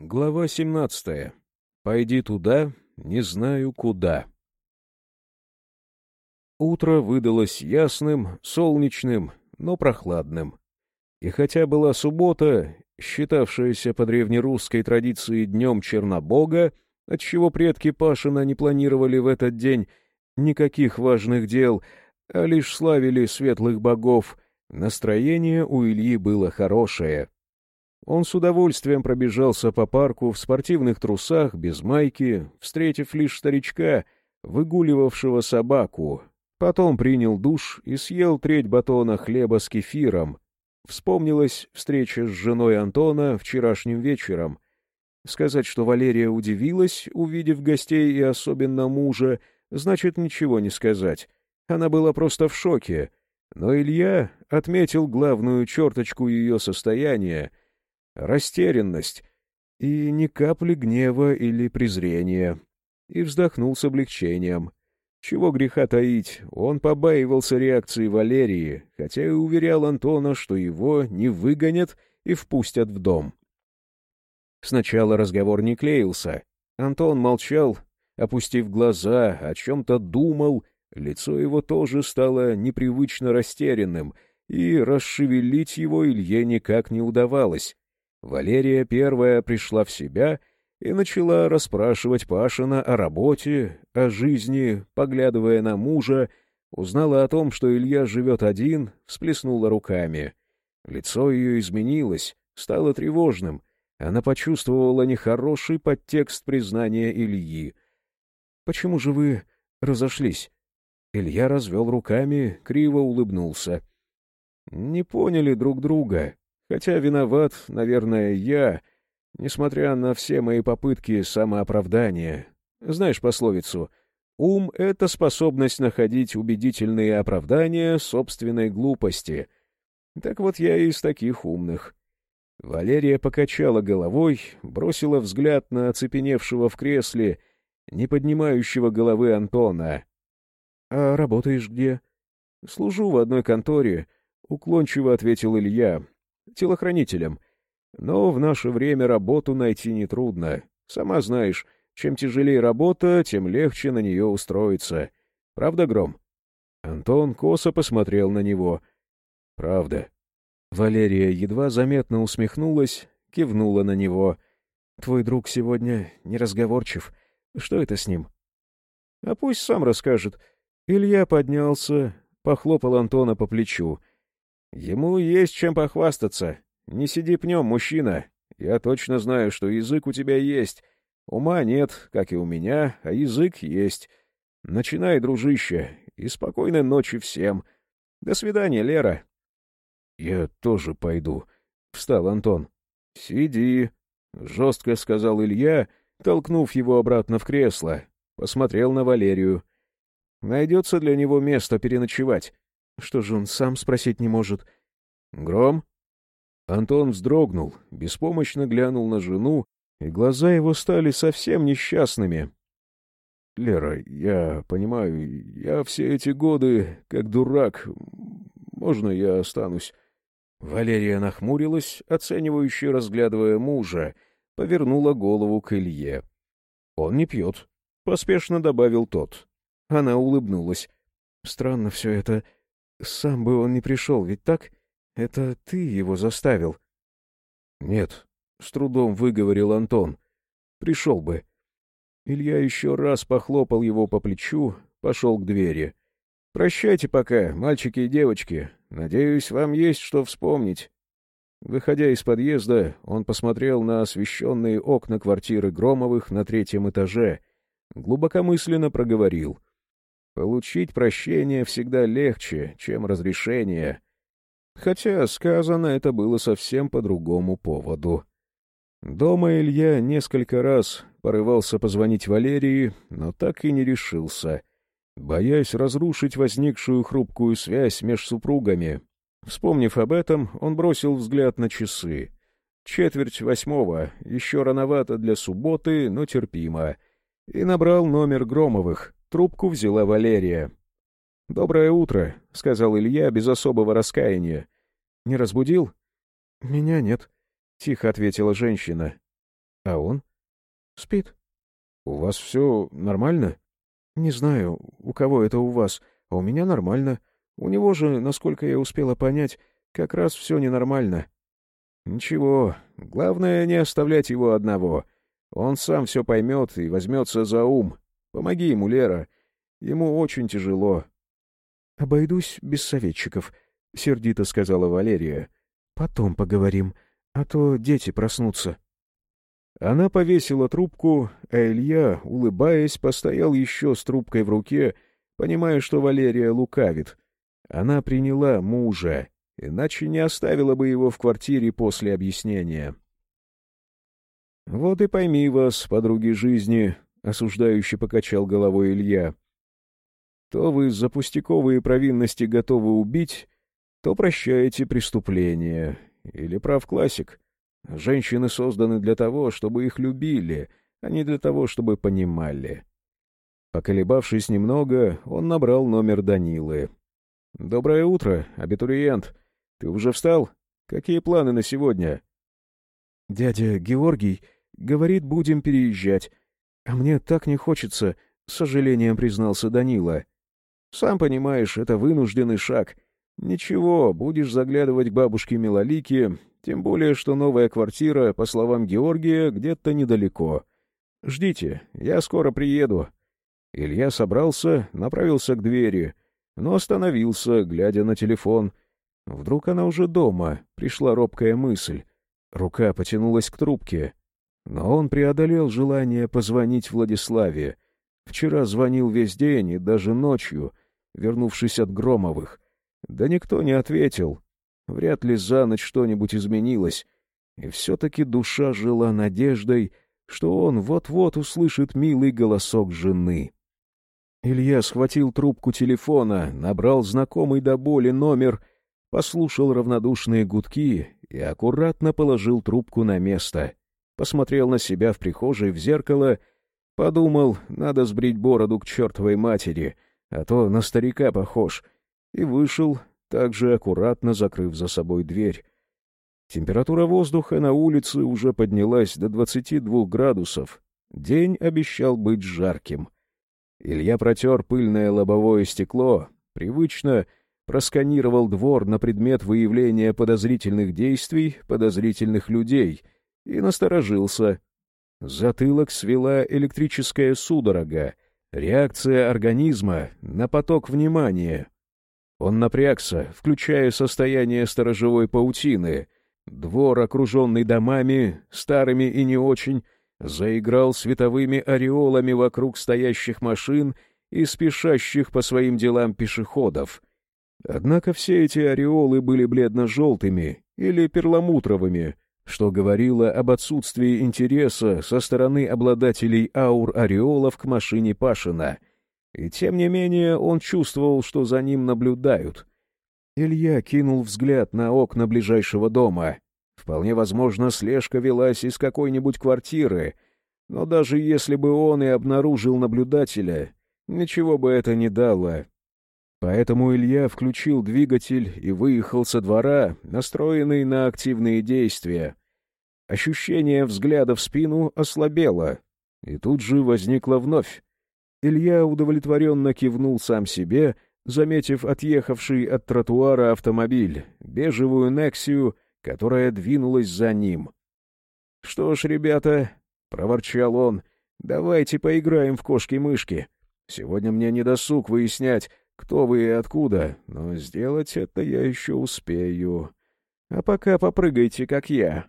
Глава 17. Пойди туда, не знаю куда. Утро выдалось ясным, солнечным, но прохладным. И хотя была суббота, считавшаяся по древнерусской традиции днем Чернобога, отчего предки Пашина не планировали в этот день никаких важных дел, а лишь славили светлых богов, настроение у Ильи было хорошее — он с удовольствием пробежался по парку в спортивных трусах, без майки, встретив лишь старичка, выгуливавшего собаку. Потом принял душ и съел треть батона хлеба с кефиром. Вспомнилась встреча с женой Антона вчерашним вечером. Сказать, что Валерия удивилась, увидев гостей и особенно мужа, значит ничего не сказать. Она была просто в шоке. Но Илья отметил главную черточку ее состояния — растерянность и ни капли гнева или презрения, и вздохнул с облегчением. Чего греха таить, он побаивался реакции Валерии, хотя и уверял Антона, что его не выгонят и впустят в дом. Сначала разговор не клеился. Антон молчал, опустив глаза, о чем-то думал, лицо его тоже стало непривычно растерянным, и расшевелить его Илье никак не удавалось. Валерия первая пришла в себя и начала расспрашивать Пашина о работе, о жизни, поглядывая на мужа, узнала о том, что Илья живет один, всплеснула руками. Лицо ее изменилось, стало тревожным. Она почувствовала нехороший подтекст признания Ильи. «Почему же вы разошлись?» Илья развел руками, криво улыбнулся. «Не поняли друг друга. Хотя виноват, наверное, я, несмотря на все мои попытки самооправдания. Знаешь пословицу «Ум — это способность находить убедительные оправдания собственной глупости». Так вот я из таких умных. Валерия покачала головой, бросила взгляд на оцепеневшего в кресле, не поднимающего головы Антона. — А работаешь где? — Служу в одной конторе, — уклончиво ответил Илья, телохранителем. Но в наше время работу найти нетрудно. Сама знаешь, чем тяжелее работа, тем легче на нее устроиться. Правда, Гром?» Антон косо посмотрел на него. «Правда». Валерия едва заметно усмехнулась, кивнула на него. «Твой друг сегодня неразговорчив. Что это с ним?» «А пусть сам расскажет». Илья поднялся, похлопал Антона по плечу. Ему есть чем похвастаться. Не сиди пнем, мужчина. Я точно знаю, что язык у тебя есть. Ума нет, как и у меня, а язык есть. Начинай, дружище, и спокойной ночи всем. До свидания, Лера. — Я тоже пойду, — встал Антон. — Сиди, — жестко сказал Илья, толкнув его обратно в кресло. Посмотрел на Валерию. — Найдется для него место переночевать. Что же он сам спросить не может? Гром? Антон вздрогнул, беспомощно глянул на жену, и глаза его стали совсем несчастными. — Лера, я понимаю, я все эти годы, как дурак. Можно я останусь? Валерия нахмурилась, оценивающе разглядывая мужа, повернула голову к Илье. — Он не пьет, — поспешно добавил тот. Она улыбнулась. — Странно все это. Сам бы он не пришел, ведь так? Это ты его заставил. — Нет, — с трудом выговорил Антон. — Пришел бы. Илья еще раз похлопал его по плечу, пошел к двери. — Прощайте пока, мальчики и девочки. Надеюсь, вам есть что вспомнить. Выходя из подъезда, он посмотрел на освещенные окна квартиры Громовых на третьем этаже, глубокомысленно проговорил — Получить прощение всегда легче, чем разрешение. Хотя сказано это было совсем по другому поводу. Дома Илья несколько раз порывался позвонить Валерии, но так и не решился, боясь разрушить возникшую хрупкую связь между супругами. Вспомнив об этом, он бросил взгляд на часы. Четверть восьмого, еще рановато для субботы, но терпимо, и набрал номер Громовых — Трубку взяла Валерия. «Доброе утро», — сказал Илья без особого раскаяния. «Не разбудил?» «Меня нет», — тихо ответила женщина. А он? Спит. У вас все нормально? Не знаю, у кого это у вас, а у меня нормально. У него же, насколько я успела понять, как раз все ненормально. Ничего, главное не оставлять его одного. Он сам все поймет и возьмется за ум. Помоги ему, Лера. Ему очень тяжело. — Обойдусь без советчиков, — сердито сказала Валерия. — Потом поговорим, а то дети проснутся. Она повесила трубку, а Илья, улыбаясь, постоял еще с трубкой в руке, понимая, что Валерия лукавит. Она приняла мужа, иначе не оставила бы его в квартире после объяснения. «Вот и пойми вас, подруги жизни», — осуждающе покачал головой Илья. «То вы за пустяковые провинности готовы убить, то прощаете преступление. Или прав классик. Женщины созданы для того, чтобы их любили, а не для того, чтобы понимали». Поколебавшись немного, он набрал номер Данилы. «Доброе утро, абитуриент. Ты уже встал? Какие планы на сегодня?» «Дядя Георгий говорит, будем переезжать. А мне так не хочется», — с сожалением признался Данила. «Сам понимаешь, это вынужденный шаг. Ничего, будешь заглядывать к бабушке Милолике, тем более, что новая квартира, по словам Георгия, где-то недалеко. Ждите, я скоро приеду». Илья собрался, направился к двери — но остановился, глядя на телефон. Вдруг она уже дома, пришла робкая мысль. Рука потянулась к трубке. Но он преодолел желание позвонить Владиславе. Вчера звонил весь день и даже ночью, вернувшись от Громовых. Да никто не ответил. Вряд ли за ночь что-нибудь изменилось. И все-таки душа жила надеждой, что он вот-вот услышит милый голосок жены. Илья схватил трубку телефона, набрал знакомый до боли номер, послушал равнодушные гудки и аккуратно положил трубку на место. Посмотрел на себя в прихожей в зеркало, подумал, надо сбрить бороду к чертовой матери, а то на старика похож, и вышел, также аккуратно закрыв за собой дверь. Температура воздуха на улице уже поднялась до 22 градусов. День обещал быть жарким — Илья протер пыльное лобовое стекло, привычно просканировал двор на предмет выявления подозрительных действий подозрительных людей и насторожился. Затылок свела электрическая судорога, реакция организма на поток внимания. Он напрягся, включая состояние сторожевой паутины. Двор, окруженный домами, старыми и не очень, заиграл световыми ореолами вокруг стоящих машин и спешащих по своим делам пешеходов. Однако все эти ореолы были бледно-желтыми или перламутровыми, что говорило об отсутствии интереса со стороны обладателей аур-ореолов к машине Пашина. И тем не менее он чувствовал, что за ним наблюдают. Илья кинул взгляд на окна ближайшего дома — Вполне возможно, слежка велась из какой-нибудь квартиры, но даже если бы он и обнаружил наблюдателя, ничего бы это не дало. Поэтому Илья включил двигатель и выехал со двора, настроенный на активные действия. Ощущение взгляда в спину ослабело, и тут же возникло вновь. Илья удовлетворенно кивнул сам себе, заметив отъехавший от тротуара автомобиль, бежевую «Нексию», которая двинулась за ним. «Что ж, ребята», — проворчал он, — «давайте поиграем в кошки-мышки. Сегодня мне не досуг выяснять, кто вы и откуда, но сделать это я еще успею. А пока попрыгайте, как я».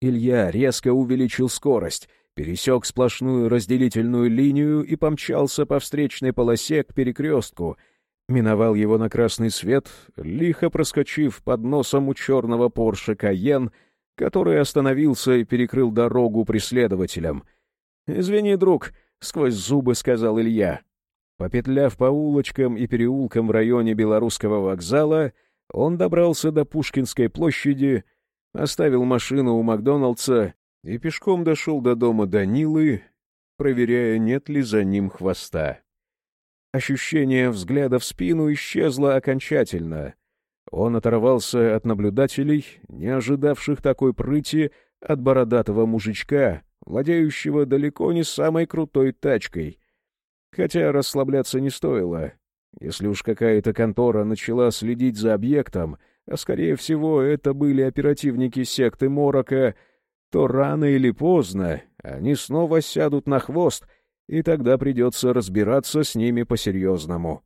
Илья резко увеличил скорость, пересек сплошную разделительную линию и помчался по встречной полосе к перекрестку — миновал его на красный свет, лихо проскочив под носом у черного Порше Каен, который остановился и перекрыл дорогу преследователям. «Извини, друг», — сквозь зубы сказал Илья. Попетляв по улочкам и переулкам в районе Белорусского вокзала, он добрался до Пушкинской площади, оставил машину у Макдоналдса и пешком дошел до дома Данилы, проверяя, нет ли за ним хвоста. Ощущение взгляда в спину исчезло окончательно. Он оторвался от наблюдателей, не ожидавших такой прыти от бородатого мужичка владеющего далеко не самой крутой тачкой. Хотя расслабляться не стоило. Если уж какая-то контора начала следить за объектом, а скорее всего это были оперативники секты Морока, то рано или поздно они снова сядут на хвост, и тогда придется разбираться с ними по-серьезному.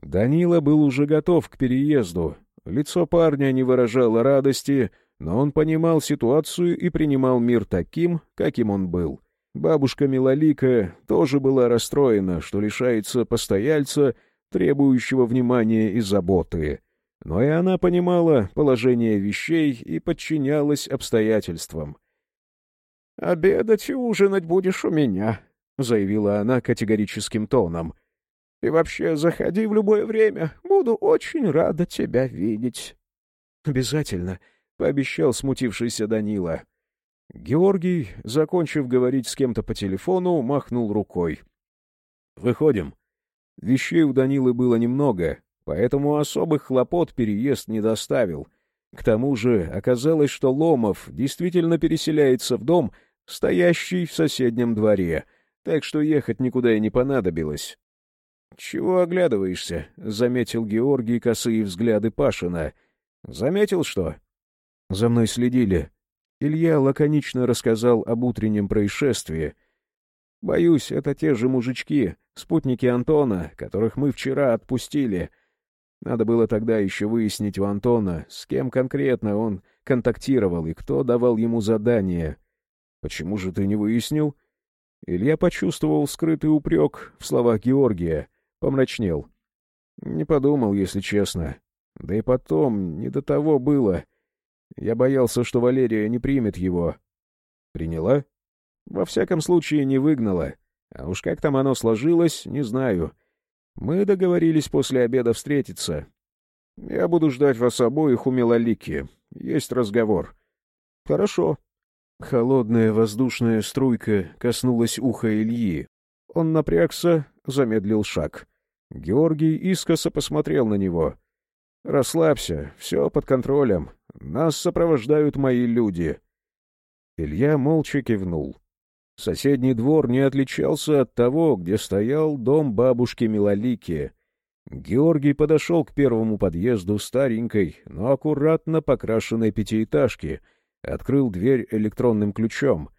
Данила был уже готов к переезду. Лицо парня не выражало радости, но он понимал ситуацию и принимал мир таким, каким он был. Бабушка Милолика тоже была расстроена, что лишается постояльца, требующего внимания и заботы. Но и она понимала положение вещей и подчинялась обстоятельствам. «Обедать и ужинать будешь у меня», — заявила она категорическим тоном. «И вообще заходи в любое время. Буду очень рада тебя видеть». «Обязательно», — пообещал смутившийся Данила. Георгий, закончив говорить с кем-то по телефону, махнул рукой. «Выходим». Вещей у Данилы было немного, поэтому особых хлопот переезд не доставил. К тому же оказалось, что Ломов действительно переселяется в дом, стоящий в соседнем дворе, так что ехать никуда и не понадобилось. — Чего оглядываешься? — заметил Георгий косые взгляды Пашина. — Заметил что? — За мной следили. Илья лаконично рассказал об утреннем происшествии. — Боюсь, это те же мужички, спутники Антона, которых мы вчера отпустили. Надо было тогда еще выяснить у Антона, с кем конкретно он контактировал и кто давал ему задание. Почему же ты не выяснил? Илья почувствовал скрытый упрек в словах Георгия, помрачнел. Не подумал, если честно. Да и потом, не до того было. Я боялся, что Валерия не примет его. Приняла? Во всяком случае, не выгнала. А уж как там оно сложилось, не знаю. Мы договорились после обеда встретиться. Я буду ждать вас обоих у Милолики. Есть разговор. Хорошо. Холодная воздушная струйка коснулась уха Ильи. Он напрягся, замедлил шаг. Георгий искоса посмотрел на него. «Расслабься, все под контролем. Нас сопровождают мои люди». Илья молча кивнул. Соседний двор не отличался от того, где стоял дом бабушки Милолики. Георгий подошел к первому подъезду старенькой, но аккуратно покрашенной пятиэтажки — Открыл дверь электронным ключом.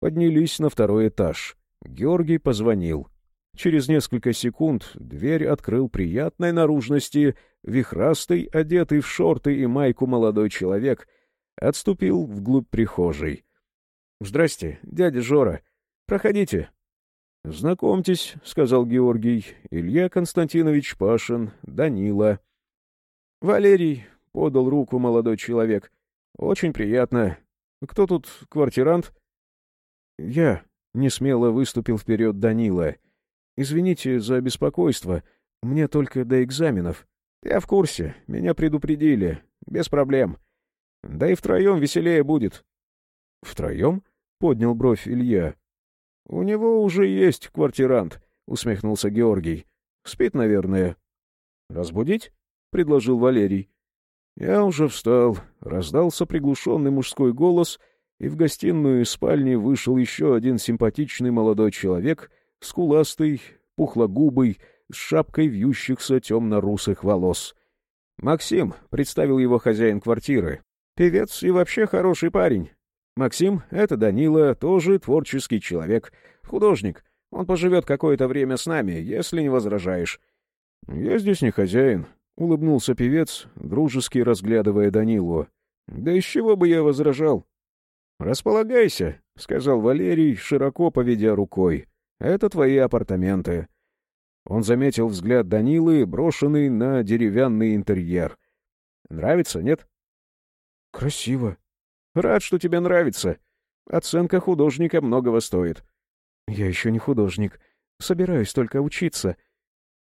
Поднялись на второй этаж. Георгий позвонил. Через несколько секунд дверь открыл приятной наружности, вихрастый, одетый в шорты и майку молодой человек, отступил вглубь прихожей. — Здрасте, дядя Жора. Проходите. — Знакомьтесь, — сказал Георгий, — Илья Константинович Пашин, Данила. — Валерий, — подал руку молодой человек, «Очень приятно. Кто тут квартирант?» «Я», — несмело выступил вперед Данила. «Извините за беспокойство. Мне только до экзаменов. Я в курсе. Меня предупредили. Без проблем. Да и втроем веселее будет». «Втроем?» — поднял бровь Илья. «У него уже есть квартирант», — усмехнулся Георгий. «Спит, наверное». «Разбудить?» — предложил Валерий. Я уже встал, раздался приглушенный мужской голос, и в гостиную и спальне вышел еще один симпатичный молодой человек, скуластый, пухлогубый, с шапкой вьющихся темно-русых волос. «Максим», — представил его хозяин квартиры, — «певец и вообще хороший парень. Максим — это Данила, тоже творческий человек, художник. Он поживет какое-то время с нами, если не возражаешь». «Я здесь не хозяин», — улыбнулся певец, дружески разглядывая Данилу. «Да из чего бы я возражал?» «Располагайся», — сказал Валерий, широко поведя рукой. «Это твои апартаменты». Он заметил взгляд Данилы, брошенный на деревянный интерьер. «Нравится, нет?» «Красиво». «Рад, что тебе нравится. Оценка художника многого стоит». «Я еще не художник. Собираюсь только учиться»,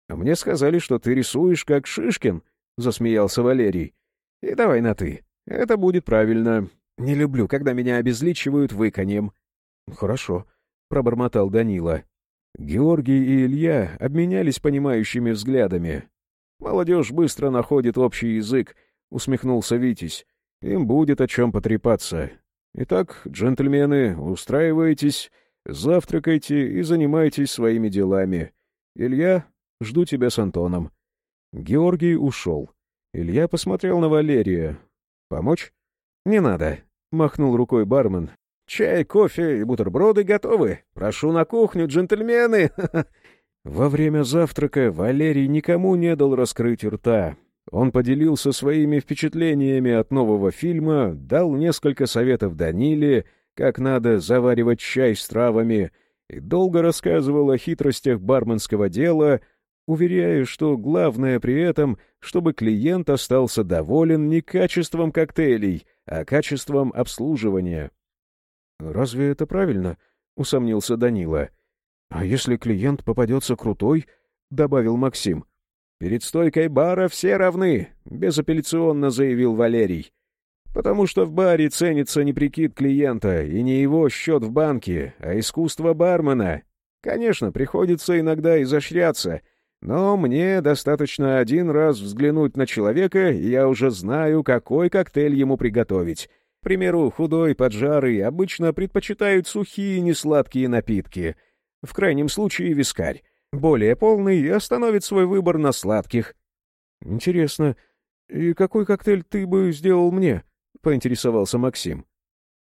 а мне сказали, что ты рисуешь как Шишкин, — засмеялся Валерий. — И давай на «ты». Это будет правильно. Не люблю, когда меня обезличивают выканьем. — Хорошо, — пробормотал Данила. Георгий и Илья обменялись понимающими взглядами. «Молодежь быстро находит общий язык», — усмехнулся Витязь. «Им будет о чем потрепаться. Итак, джентльмены, устраивайтесь, завтракайте и занимайтесь своими делами. Илья, жду тебя с Антоном». Георгий ушел. Илья посмотрел на Валерия. «Помочь?» «Не надо», — махнул рукой бармен. «Чай, кофе и бутерброды готовы. Прошу на кухню, джентльмены!» Во время завтрака Валерий никому не дал раскрыть рта. Он поделился своими впечатлениями от нового фильма, дал несколько советов Даниле, как надо заваривать чай с травами, и долго рассказывал о хитростях барменского дела, уверяя, что главное при этом, чтобы клиент остался доволен не качеством коктейлей, а качеством обслуживания. «Разве это правильно?» — усомнился Данила. «А если клиент попадется крутой?» — добавил Максим. «Перед стойкой бара все равны», — безапелляционно заявил Валерий. «Потому что в баре ценится не прикид клиента и не его счет в банке, а искусство бармена. Конечно, приходится иногда изощряться, но мне достаточно один раз взглянуть на человека, и я уже знаю, какой коктейль ему приготовить. К примеру, худой, поджарый обычно предпочитают сухие несладкие напитки. В крайнем случае вискарь. Более полный остановит свой выбор на сладких. «Интересно, и какой коктейль ты бы сделал мне?» — поинтересовался Максим.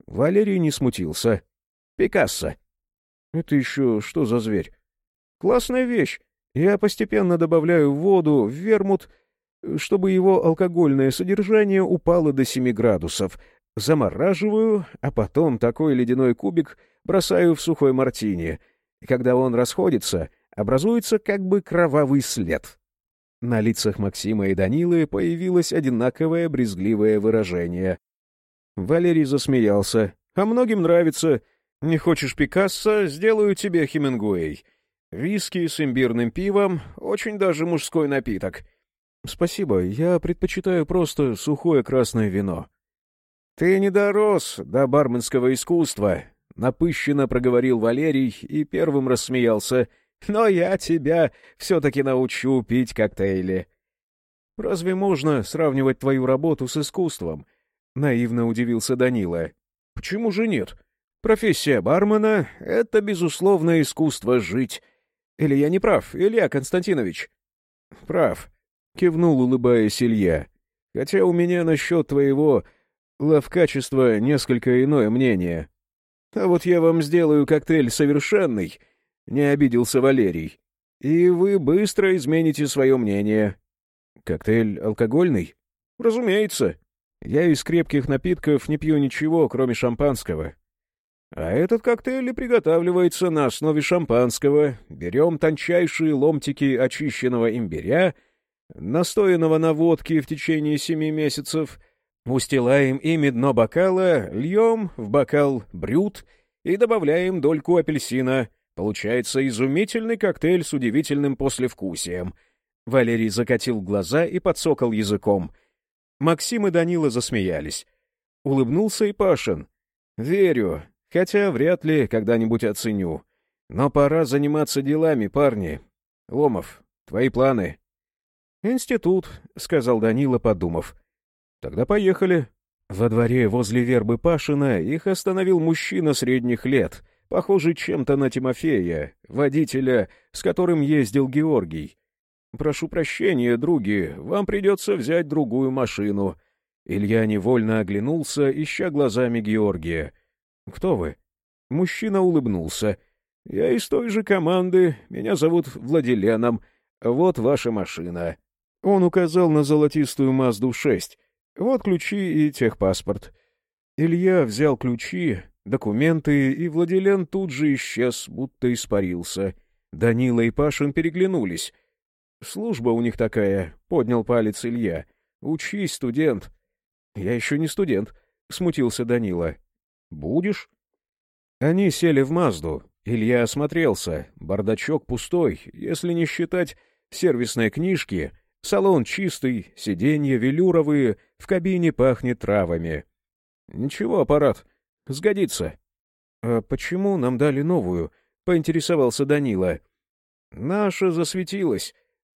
Валерий не смутился. «Пикассо». «Это еще что за зверь?» «Классная вещь. Я постепенно добавляю воду в вермут, чтобы его алкогольное содержание упало до 7 градусов, замораживаю, а потом такой ледяной кубик бросаю в сухой мартини. И когда он расходится, образуется как бы кровавый след. На лицах Максима и Данилы появилось одинаковое брезгливое выражение. Валерий засмеялся. «А многим нравится. Не хочешь Пикассо? Сделаю тебе Хемингуэй. Виски с имбирным пивом — очень даже мужской напиток». «Спасибо, я предпочитаю просто сухое красное вино». «Ты не дорос до барменского искусства», — напыщенно проговорил Валерий и первым рассмеялся. «Но я тебя все-таки научу пить коктейли». «Разве можно сравнивать твою работу с искусством?» — наивно удивился Данила. «Почему же нет? Профессия бармена — это, безусловно, искусство жить. Или я не прав, Илья Константинович?» «Прав», — кивнул, улыбаясь Илья. «Хотя у меня насчет твоего Лавкачество несколько иное мнение. А вот я вам сделаю коктейль совершенный, — не обиделся Валерий. И вы быстро измените свое мнение. Коктейль алкогольный? Разумеется. Я из крепких напитков не пью ничего, кроме шампанского. А этот коктейль и приготавливается на основе шампанского. Берем тончайшие ломтики очищенного имбиря, настоянного на водке в течение семи месяцев — Устилаем ими дно бокала, льем в бокал брют и добавляем дольку апельсина. Получается изумительный коктейль с удивительным послевкусием. Валерий закатил глаза и подсокал языком. Максим и Данила засмеялись. Улыбнулся и Пашин. «Верю, хотя вряд ли когда-нибудь оценю. Но пора заниматься делами, парни. Ломов, твои планы?» «Институт», — сказал Данила, подумав. «Тогда поехали». Во дворе возле вербы Пашина их остановил мужчина средних лет, похожий чем-то на Тимофея, водителя, с которым ездил Георгий. «Прошу прощения, други, вам придется взять другую машину». Илья невольно оглянулся, ища глазами Георгия. «Кто вы?» Мужчина улыбнулся. «Я из той же команды. Меня зовут Владиленом. Вот ваша машина». Он указал на золотистую Мазду-6. Вот ключи и техпаспорт. Илья взял ключи, документы, и Владилен тут же исчез, будто испарился. Данила и Пашин переглянулись. «Служба у них такая», — поднял палец Илья. «Учись, студент». «Я еще не студент», — смутился Данила. «Будешь?» Они сели в Мазду. Илья осмотрелся. Бардачок пустой, если не считать сервисной книжки — Салон чистый, сиденья велюровые, в кабине пахнет травами. Ничего, аппарат, сгодится. А почему нам дали новую? Поинтересовался Данила. Наша засветилась.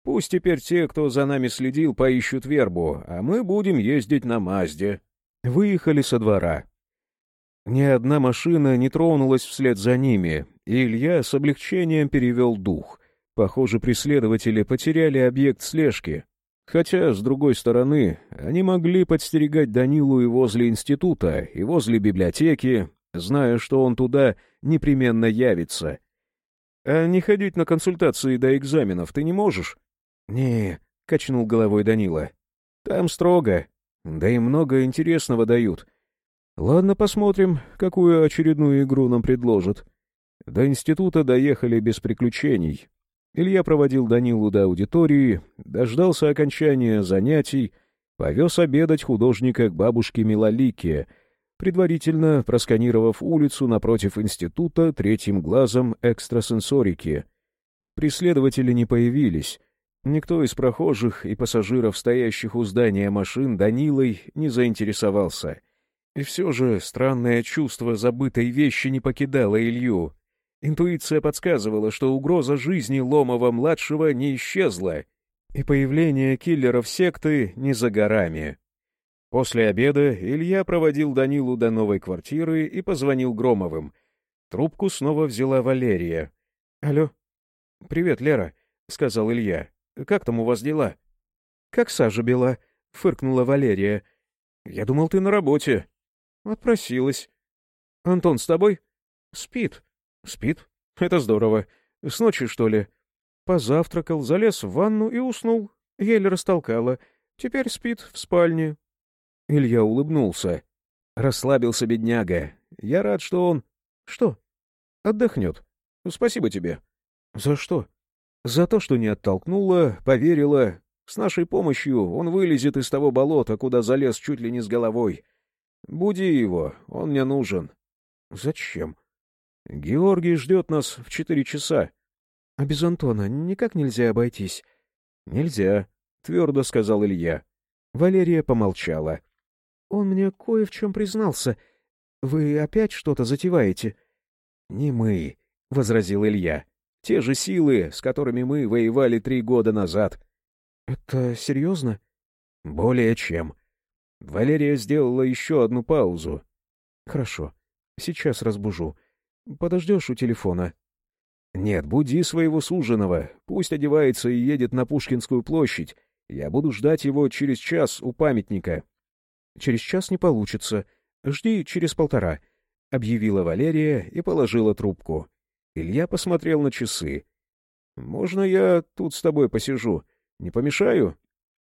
Пусть теперь те, кто за нами следил, поищут вербу, а мы будем ездить на Мазде. Выехали со двора. Ни одна машина не тронулась вслед за ними, и Илья с облегчением перевел дух. Похоже, преследователи потеряли объект слежки. Хотя, с другой стороны, они могли подстерегать Данилу и возле института, и возле библиотеки, зная, что он туда непременно явится. «А не ходить на консультации до экзаменов ты не можешь?» «Не», — качнул головой Данила. «Там строго, да и много интересного дают. Ладно, посмотрим, какую очередную игру нам предложат. До института доехали без приключений. Илья проводил Данилу до аудитории, дождался окончания занятий, повез обедать художника к бабушке Милолике, предварительно просканировав улицу напротив института третьим глазом экстрасенсорики. Преследователи не появились. Никто из прохожих и пассажиров, стоящих у здания машин, Данилой не заинтересовался. И все же странное чувство забытой вещи не покидало Илью. Интуиция подсказывала, что угроза жизни Ломова-младшего не исчезла, и появление киллеров секты не за горами. После обеда Илья проводил Данилу до новой квартиры и позвонил Громовым. Трубку снова взяла Валерия. «Алло?» «Привет, Лера», — сказал Илья. «Как там у вас дела?» «Как сажа бела», — фыркнула Валерия. «Я думал, ты на работе». «Отпросилась». «Антон с тобой?» «Спит». «Спит? Это здорово. С ночи, что ли?» Позавтракал, залез в ванну и уснул. Еле растолкала. Теперь спит в спальне. Илья улыбнулся. Расслабился бедняга. Я рад, что он... Что? Отдохнет. Спасибо тебе. За что? За то, что не оттолкнула, поверила. С нашей помощью он вылезет из того болота, куда залез чуть ли не с головой. Буди его, он мне нужен. Зачем? Георгий ждет нас в четыре часа. А без Антона никак нельзя обойтись. Нельзя, твердо сказал Илья. Валерия помолчала. Он мне кое в чем признался. Вы опять что-то затеваете? — Не мы, — возразил Илья. — Те же силы, с которыми мы воевали три года назад. — Это серьезно? — Более чем. Валерия сделала еще одну паузу. — Хорошо. Сейчас разбужу. Подождешь у телефона? — Нет, буди своего суженого. Пусть одевается и едет на Пушкинскую площадь. Я буду ждать его через час у памятника. Через час не получится. Жди через полтора», — объявила Валерия и положила трубку. Илья посмотрел на часы. «Можно я тут с тобой посижу? Не помешаю?»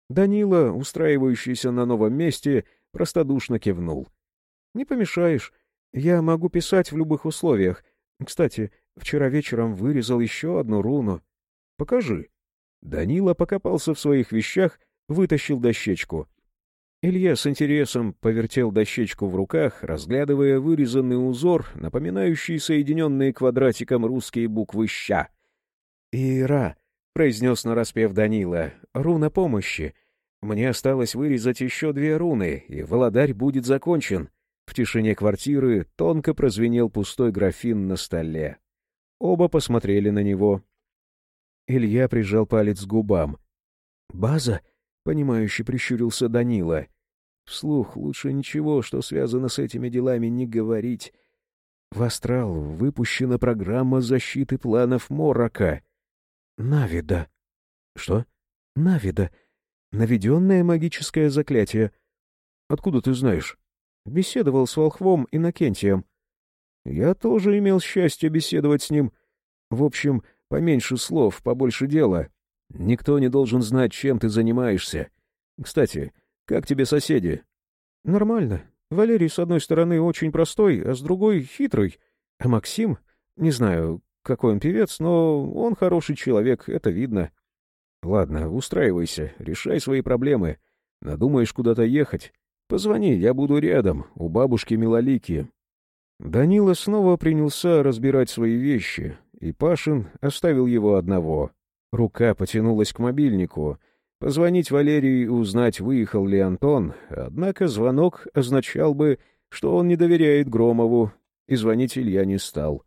Данила, устраивающийся на новом месте, простодушно кивнул. «Не помешаешь. Я могу писать в любых условиях. Кстати, вчера вечером вырезал еще одну руну. Покажи». Данила покопался в своих вещах, вытащил дощечку — Илья с интересом повертел дощечку в руках, разглядывая вырезанный узор, напоминающий соединенные квадратиком русские буквы «ща». «Ира», — произнес нараспев Данила, — «руна помощи. Мне осталось вырезать еще две руны, и володарь будет закончен». В тишине квартиры тонко прозвенел пустой графин на столе. Оба посмотрели на него. Илья прижал палец к губам. «База?» — понимающе прищурился Данила. Вслух лучше ничего, что связано с этими делами, не говорить. В «Астрал» выпущена программа защиты планов Морока. «Навида». «Что?» «Навида. Наведенное магическое заклятие». «Откуда ты знаешь?» «Беседовал с Волхвом Иннокентием». «Я тоже имел счастье беседовать с ним. В общем, поменьше слов, побольше дела. Никто не должен знать, чем ты занимаешься. Кстати, как тебе соседи? Нормально. Валерий, с одной стороны, очень простой, а с другой — хитрый. А Максим? Не знаю, какой он певец, но он хороший человек, это видно. Ладно, устраивайся, решай свои проблемы. Надумаешь куда-то ехать? Позвони, я буду рядом, у бабушки Милолики. Данила снова принялся разбирать свои вещи, и Пашин оставил его одного. Рука потянулась к мобильнику — Позвонить Валерии и узнать, выехал ли Антон, однако звонок означал бы, что он не доверяет Громову, и звонить Илья не стал.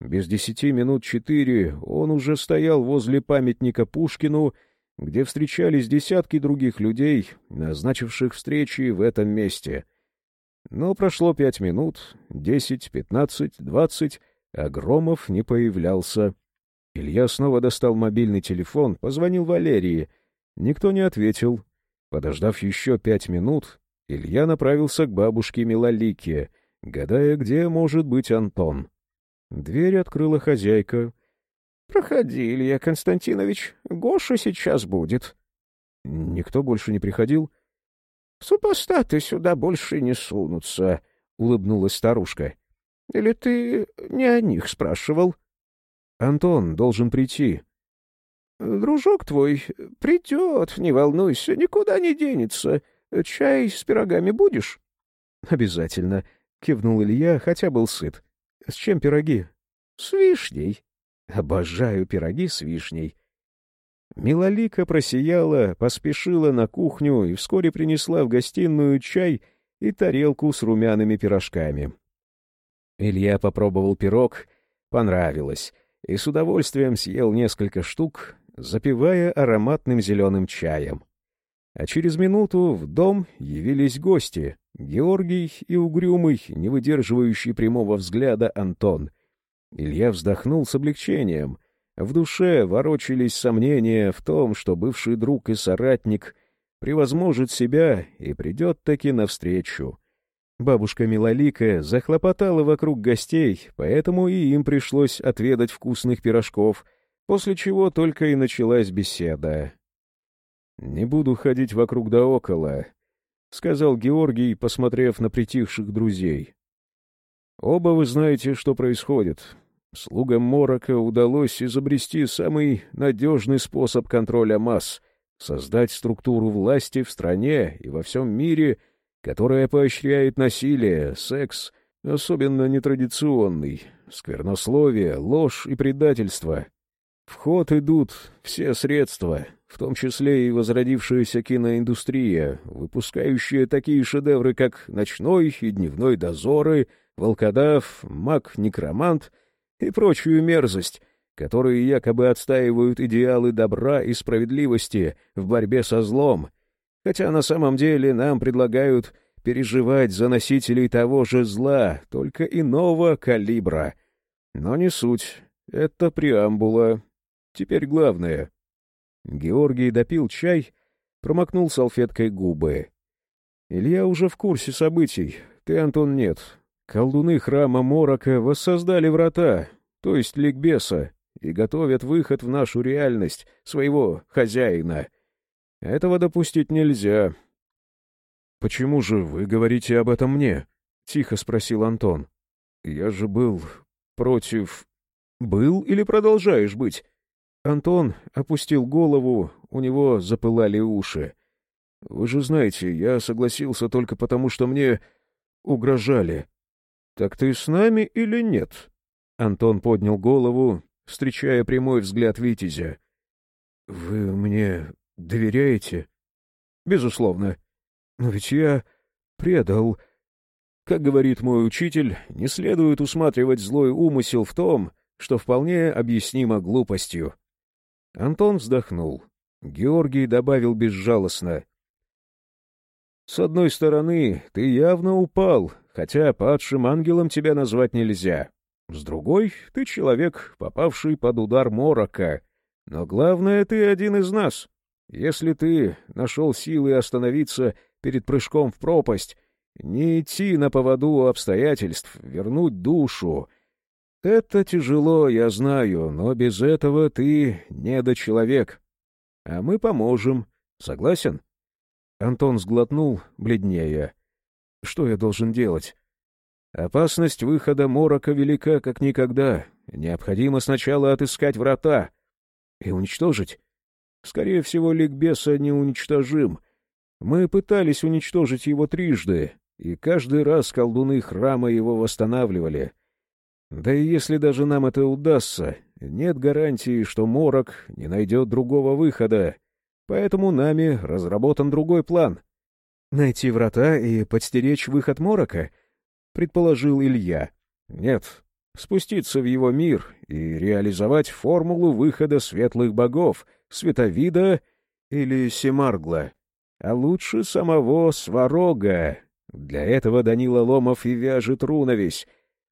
Без десяти минут четыре он уже стоял возле памятника Пушкину, где встречались десятки других людей, назначивших встречи в этом месте. Но прошло пять минут, десять, пятнадцать, двадцать, а Громов не появлялся. Илья снова достал мобильный телефон, позвонил Валерии. Никто не ответил. Подождав еще пять минут, Илья направился к бабушке Милолике, гадая, где может быть Антон. Дверь открыла хозяйка. — Проходи, Илья Константинович, Гоша сейчас будет. Никто больше не приходил? — Супостаты сюда больше не сунутся, — улыбнулась старушка. — Или ты не о них спрашивал? — Антон должен прийти. — Дружок твой придет, не волнуйся, никуда не денется. Чай с пирогами будешь? — Обязательно, — кивнул Илья, хотя был сыт. — С чем пироги? — С вишней. — Обожаю пироги с вишней. Милолика просияла, поспешила на кухню и вскоре принесла в гостиную чай и тарелку с румяными пирожками. Илья попробовал пирог, понравилось, и с удовольствием съел несколько штук, запивая ароматным зеленым чаем. А через минуту в дом явились гости — Георгий и угрюмый, не выдерживающий прямого взгляда Антон. Илья вздохнул с облегчением. В душе ворочались сомнения в том, что бывший друг и соратник превозможет себя и придет таки навстречу. Бабушка Милолика захлопотала вокруг гостей, поэтому и им пришлось отведать вкусных пирожков, после чего только и началась беседа. «Не буду ходить вокруг да около», — сказал Георгий, посмотрев на притихших друзей. «Оба вы знаете, что происходит. Слугам Морока удалось изобрести самый надежный способ контроля масс — создать структуру власти в стране и во всем мире, которая поощряет насилие, секс, особенно нетрадиционный, сквернословие, ложь и предательство. В ход идут все средства, в том числе и возродившаяся киноиндустрия, выпускающая такие шедевры, как «Ночной» и «Дневной дозоры», «Волкодав», «Маг-некромант» и прочую мерзость, которые якобы отстаивают идеалы добра и справедливости в борьбе со злом, хотя на самом деле нам предлагают переживать за носителей того же зла, только иного калибра. Но не суть, это преамбула. Теперь главное. Георгий допил чай, промокнул салфеткой губы. Илья уже в курсе событий, ты, Антон, нет. Колдуны храма Морока воссоздали врата, то есть ликбеса, и готовят выход в нашу реальность, своего хозяина. Этого допустить нельзя. — Почему же вы говорите об этом мне? — тихо спросил Антон. — Я же был против... — Был или продолжаешь быть? Антон опустил голову, у него запылали уши. — Вы же знаете, я согласился только потому, что мне угрожали. — Так ты с нами или нет? Антон поднял голову, встречая прямой взгляд Витязя. — Вы мне доверяете? — Безусловно. Но ведь я предал... Как говорит мой учитель, не следует усматривать злой умысел в том, что вполне объяснимо глупостью. Антон вздохнул. Георгий добавил безжалостно. «С одной стороны, ты явно упал, хотя падшим ангелом тебя назвать нельзя. С другой, ты человек, попавший под удар морока. Но главное, ты один из нас. Если ты нашел силы остановиться перед прыжком в пропасть, не идти на поводу обстоятельств, вернуть душу — это тяжело, я знаю, но без этого ты недочеловек. А мы поможем. Согласен? Антон сглотнул, бледнее. Что я должен делать? Опасность выхода морока велика, как никогда. Необходимо сначала отыскать врата и уничтожить. Скорее всего, ликбеса неуничтожим. Мы пытались уничтожить его трижды, и каждый раз колдуны храма его восстанавливали — да и если даже нам это удастся, нет гарантии, что Морок не найдет другого выхода, поэтому нами разработан другой план. «Найти врата и подстеречь выход Морока?» — предположил Илья. «Нет, спуститься в его мир и реализовать формулу выхода светлых богов, Световида или Семаргла, а лучше самого Сварога, Для этого Данила Ломов и вяжет руновесь,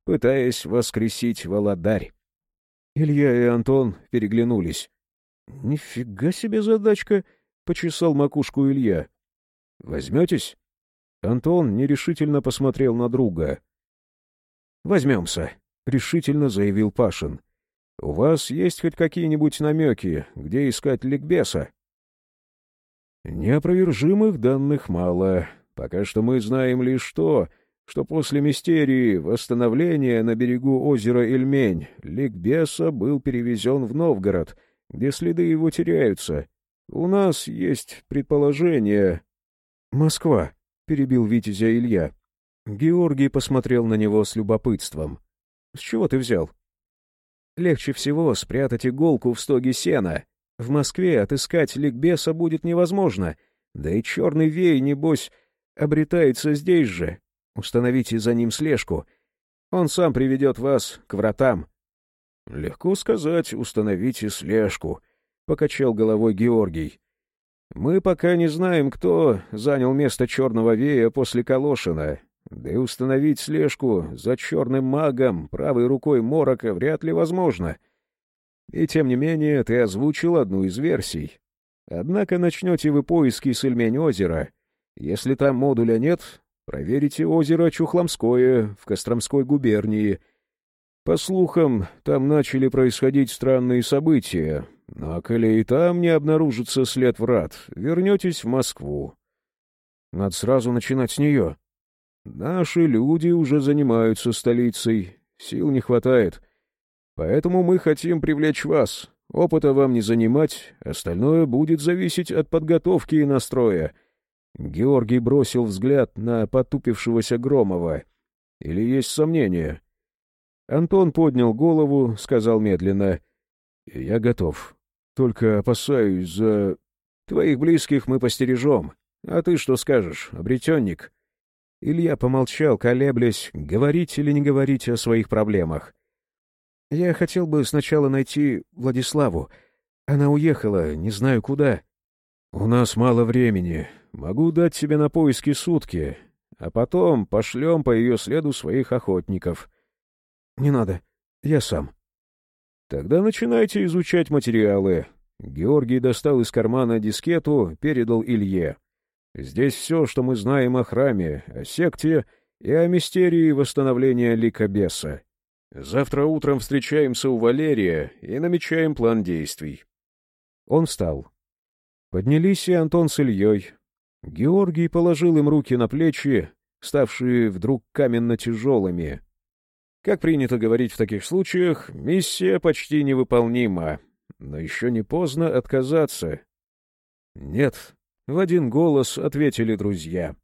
пытаясь воскресить Володарь. Илья и Антон переглянулись. — Нифига себе задачка! — почесал макушку Илья. — Возьметесь? Антон нерешительно посмотрел на друга. — Возьмемся, — решительно заявил Пашин. — У вас есть хоть какие-нибудь намеки, где искать ликбеса? — Неопровержимых данных мало. Пока что мы знаем лишь то, что после мистерии восстановления на берегу озера Эльмень ликбеса был перевезен в Новгород, где следы его теряются. У нас есть предположение... — Москва, — перебил Витязя Илья. Георгий посмотрел на него с любопытством. — С чего ты взял? — Легче всего спрятать иголку в стоге сена. В Москве отыскать ликбеса будет невозможно. Да и черный вей, небось, обретается здесь же. Установите за ним слежку. Он сам приведет вас к вратам. — Легко сказать, установите слежку, — покачал головой Георгий. — Мы пока не знаем, кто занял место черного вея после Калошина, да и установить слежку за черным магом правой рукой Морока вряд ли возможно. И тем не менее ты озвучил одну из версий. Однако начнете вы поиски с Ильмень-озера. Если там модуля нет, Проверите озеро Чухломское в Костромской губернии. По слухам, там начали происходить странные события. Но а коли и там не обнаружится след врат, вернетесь в Москву. Надо сразу начинать с нее. Наши люди уже занимаются столицей, сил не хватает. Поэтому мы хотим привлечь вас. Опыта вам не занимать, остальное будет зависеть от подготовки и настроя — Георгий бросил взгляд на потупившегося Громова. «Или есть сомнения?» Антон поднял голову, сказал медленно. «Я готов. Только опасаюсь за... Твоих близких мы постережем. А ты что скажешь, обретенник?» Илья помолчал, колеблясь, говорить или не говорить о своих проблемах. «Я хотел бы сначала найти Владиславу. Она уехала, не знаю куда». «У нас мало времени. Могу дать себе на поиски сутки, а потом пошлем по ее следу своих охотников». «Не надо. Я сам». «Тогда начинайте изучать материалы». Георгий достал из кармана дискету, передал Илье. «Здесь все, что мы знаем о храме, о секте и о мистерии восстановления ликобеса. Завтра утром встречаемся у Валерия и намечаем план действий». Он встал. Поднялись и Антон с Ильей. Георгий положил им руки на плечи, ставшие вдруг каменно-тяжелыми. Как принято говорить в таких случаях, миссия почти невыполнима, но еще не поздно отказаться. «Нет», — в один голос ответили друзья.